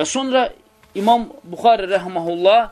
Və sonra İmam Buxarə rəhməhullah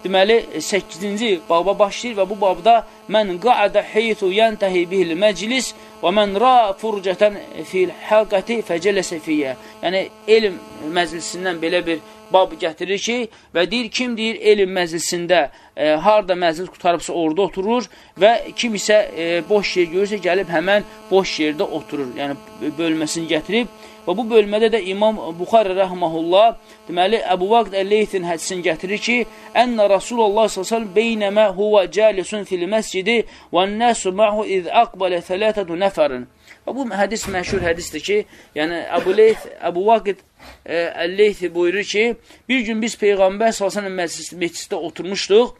deməli 8-ci baba başlayır və bu babda mən qa'ada heytu yentəhi bihil məclis və mən ra furcətən fil halqəti fəcələsə fiyyə. Yəni elm məclisindən belə bir bab gətirir ki, və deyir, kim deyir, elm məclisində e, harada məclis qutarıbsa orada oturur və kim isə e, boş yer görürsə gəlib həmən boş yerdə oturur. Yəni bölməsini gətirib və bu bölmədə də İmam Buxarə rəhməhullah deməli Əbu Vaqd Əlleytin hədisini gətirir ki, Ənə Rasulullah s.ə.v beynəmə huvə cəlisun fil məscidi və nəsu məhu iz əqbələ thələtədu nəfərin. Və bu hədis məşhur hədisdir ki, yəni Əbu Leyth, Əbu Vaqid e, Əlleythi buyurur ki, bir gün biz Peyğəmbər s.ə.v meclisdə oturmuşduq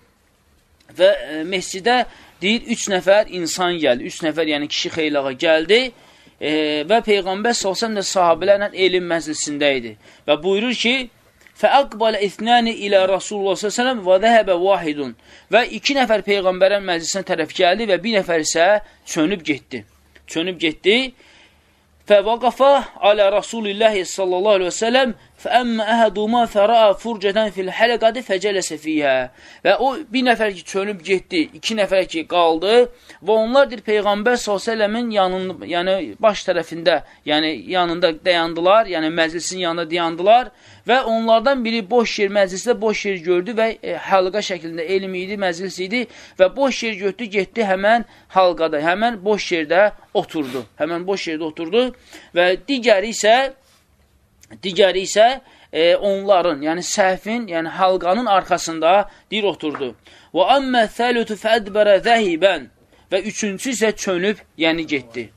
və e, mescidə deyir, üç nəfər insan gəldi, üç nəfər, yəni kişi xeylağa gəldi e, və Peyğəmbər s.ə.v də sahabilərlə elm məclisində idi və buyurur ki, Fəəqbalə ithnəni ilə Rasulullah s.ə.v və dəhəbə vahidun. Və iki nəfər Peyğəmbərin məclisinə tərəf gəldi və bir nəfər isə çönüb getdi çönüb getdi. Fəvaqafa alə Rasulillahi sallallahu aleyhi və sələm fəəmmə əhəduma fəraa furcədən fil hələqadı fəcələsə fiyhə. Və o bir nəfər ki, çönüb getdi, iki nəfər ki, qaldı və onlardır Peyğəmbər s.ə.v-in yanında, yəni baş tərəfində, yəni yanında dayandılar, yəni məclisin yanında dayandılar və onlardan biri boş yer məclisdə boş yer gördü və e, halqa şəklində elm idi, məclis idi və boş yer götdü, getdi həmən halqada, həmən boş yerdə oturdu. Həmən boş yerdə oturdu və digəri isə digəri isə e, onların, yəni səhvin, yəni halqanın arxasında deyir oturdu. Və əmmə thəlutu fədbərə zəhibən və üçüncü isə çönüb, yəni getdi.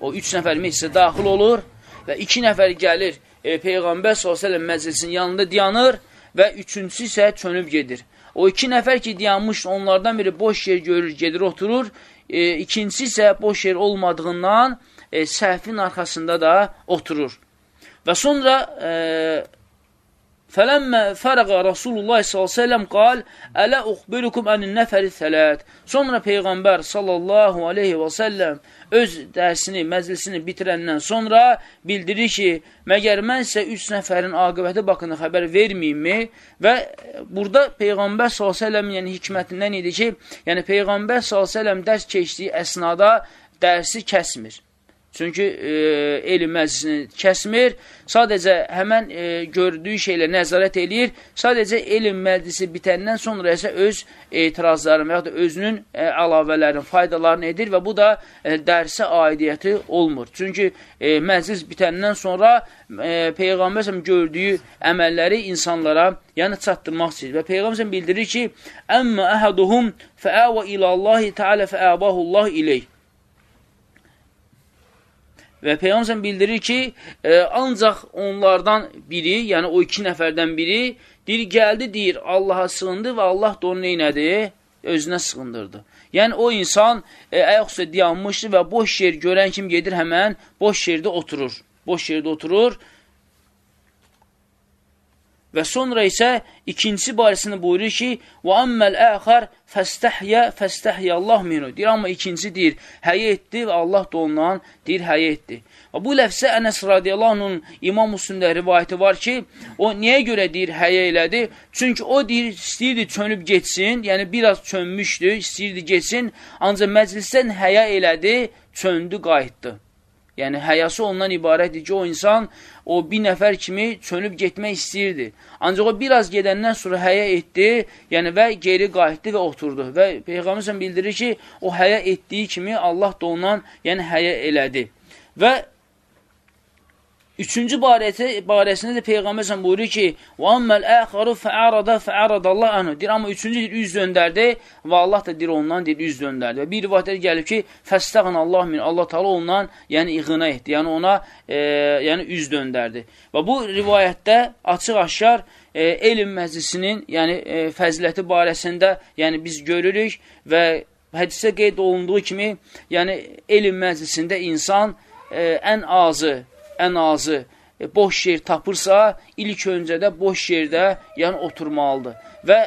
O üç nəfər meclisə daxil olur və iki nəfər gəlir e, Peyğəmbər s.ə.v məclisinin yanında dayanır və üçüncüsü isə çönüb gedir. O iki nəfər ki, dayanmış, onlardan biri boş yer görür, gedir, oturur. E, ikincisi isə boş yer olmadığından e, səhvin arxasında da oturur. Və sonra e, Fələmmə fərəqə Rasulullah s.ə.v qal, Ələ uxbirukum ənin nəfəri thələt. Sonra Peyğəmbər sallallahu aleyhi və səlləm öz dərsini, məclisini bitirəndən sonra bildirir ki, məgər mən sizə üç nəfərin aqibəti baxını xəbər verməyimmi? Və burada Peyğəmbər s.ə.v yəni hikmətindən idi ki, yəni Peyğəmbər s.ə.v dərs keçdiyi əsnada dərsi kəsmir. Çünki e, elm məclisini kəsmir, sadəcə həmən e, gördüyü şeylə nəzarət eləyir, sadəcə elm məclisi bitəndən sonra isə öz etirazlarını və ya da özünün e, əlavələrini, faydalarını edir və bu da e, dərsə aidiyyəti olmur. Çünki e, məclis bitəndən sonra e, Peyğəmbər gördüyü əməlləri insanlara yəni çatdırmaq istəyir. Və Peyğəmbər bildirir ki, Əmmə əhəduhum fəəvə ilallahi tealə fəəbahullah ileyh. Və Peyğəmbər bildirir ki, e, ancaq onlardan biri, yəni o iki nəfərdən biri, deyir, gəldi, deyir, Allaha sığındı və Allah da onu neynədi? Özünə sığındırdı. Yəni, o insan e, ayaq üstə dayanmışdı və boş yer görən kim gedir həmən boş yerdə oturur. Boş yerdə oturur Və sonra isə ikincisi barəsində buyurur ki, və əmməl əxər fəstəhyə fəstəhyə Allah minu. Deyir, amma ikincisi deyir, həyə etdi və Allah da ondan deyir, həyə etdi. Və bu ləfsə Ənəs radiyallahu İmam Müslimdə rivayəti var ki, o niyə görə deyir, həyə elədi? Çünki o deyir, istəyirdi çönüb geçsin, yəni biraz çönmüşdü, istəyirdi geçsin, ancaq məclisdən həyə elədi, çöndü, qayıtdı. Yəni, həyası ondan ibarətdir ki, o insan o bir nəfər kimi çönüb getmək istəyirdi. Ancaq o biraz gedəndən sonra həyə etdi, yəni və geri qayıtdı və oturdu. Və Peyğəmbər bildirir ki, o həyə etdiyi kimi Allah da ondan yəni həyə elədi. Və Üçüncü barəsi, barəsində də Peyğəmbər sən buyurur ki, وَأَمَّا الْأَخَرُ فَعَرَضَ فَعَرَضَ اللّٰهُ عَنُهُ Deyir, amma üçüncü deyir, üz döndərdi və Allah da deyir, ondan deyir, üz döndərdi. Və bir rivayətlər gəlib ki, فَاسْتَغْنَ Allah min, Allah taala ondan, yəni iğına etdi, yəni ona e, yəni üz döndərdi. Və bu rivayətdə açıq-aşkar e, elm məclisinin, yəni e, fəziləti barəsində, yəni biz görürük və hədisdə qeyd olunduğu kimi, yəni elm məclisində insan e, ən azı ən azı e, boş yer tapırsa, ilk öncədə boş yerdə yəni oturmalıdır və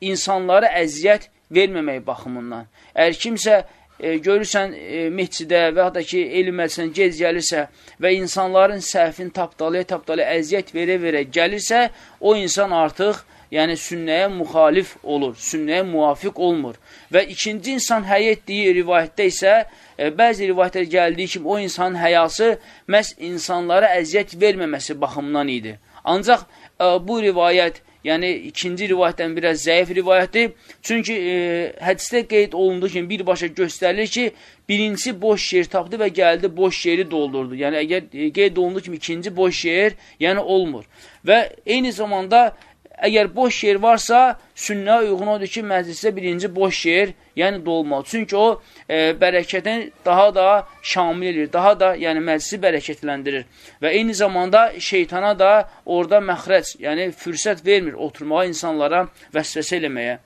insanlara əziyyət verməmək baxımından. Əgər kimsə e, görürsən e, mehcidə və ya da ki, elm məclisinə gec gəlirsə və insanların səhvin tapdalaya-tapdalaya əziyyət verə-verə gəlirsə, o insan artıq yəni sünnəyə müxalif olur, sünnəyə muvafiq olmur. Və ikinci insan həyə etdiyi rivayətdə isə, e, bəzi rivayətlər gəldiyi kimi o insanın həyası məhz insanlara əziyyət verməməsi baxımından idi. Ancaq e, bu rivayət yəni ikinci rivayətdən biraz zəif rivayətdir. Çünki e, hədisdə qeyd olunduğu kimi birbaşa göstərilir ki, birincisi boş yer tapdı və gəldi boş yeri doldurdu. Yəni əgər e, qeyd olunduğu kimi ikinci boş yer, yəni olmur. Və eyni zamanda əgər boş yer varsa, sünnə uyğun odur ki, məclisdə birinci boş yer, yəni dolmalı. Çünki o e, bərəkətin daha da şamil edir, daha da yəni məclisi bərəkətləndirir. Və eyni zamanda şeytana da orada məxrəc, yəni fürsət vermir oturmağa insanlara vəsvəsə eləməyə.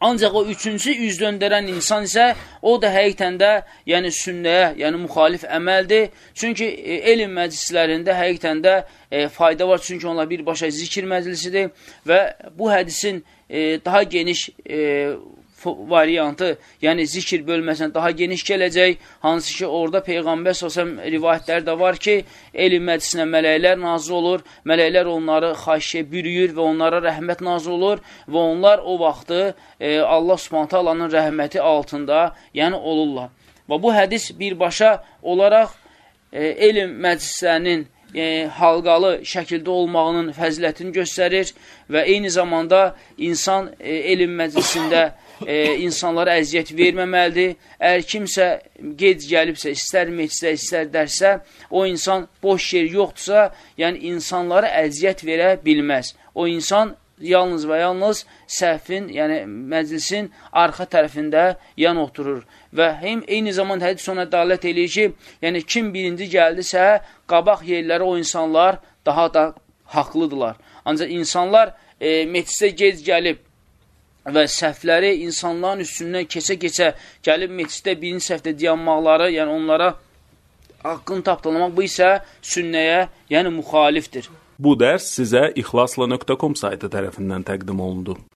Ancaq o üçüncü üz döndərən insan isə o da həqiqətən də yəni sünnəyə, yəni müxalif əməldir. Çünki e, elm məclislərində həqiqətən də e, fayda var. Çünki onlar birbaşa zikir məclisidir və bu hədisin e, daha geniş e, variantı, yəni zikir bölməsinə daha geniş gələcək, hansı ki, orada Peyğəmbər sosial rivayətləri də var ki, elm məclisinə mələklər nazır olur, mələklər onları xaşiyə bürüyür və onlara rəhmət nazır olur və onlar o vaxtı e, Allah subhanətə Allahın rəhməti altında, yəni olurlar. Və bu hədis birbaşa olaraq e, elm məclislərinin e, halqalı şəkildə olmağının fəzilətini göstərir və eyni zamanda insan e, elm məclisində e, insanlara əziyyət verməməlidir. Əgər kimsə gec gəlibsə, istər meclisə, istər dərsə, o insan boş yer yoxdursa, yəni insanlara əziyyət verə bilməz. O insan yalnız və yalnız səhvin, yəni məclisin arxa tərəfində yan oturur. Və hem eyni zamanda hədis ona dalət eləyir ki, yəni kim birinci gəldisə, qabaq yerləri o insanlar daha da haqlıdırlar. Ancaq insanlar e, meclisə gec gəlib, və səhvləri insanların üstündən keçə-keçə gəlib meçiddə birinci səhvdə dayanmaqları, yəni onlara haqqını tapdalamaq bu isə sünnəyə, yəni müxalifdir. Bu dərs sizə ixlasla.com saytı tərəfindən təqdim olundu.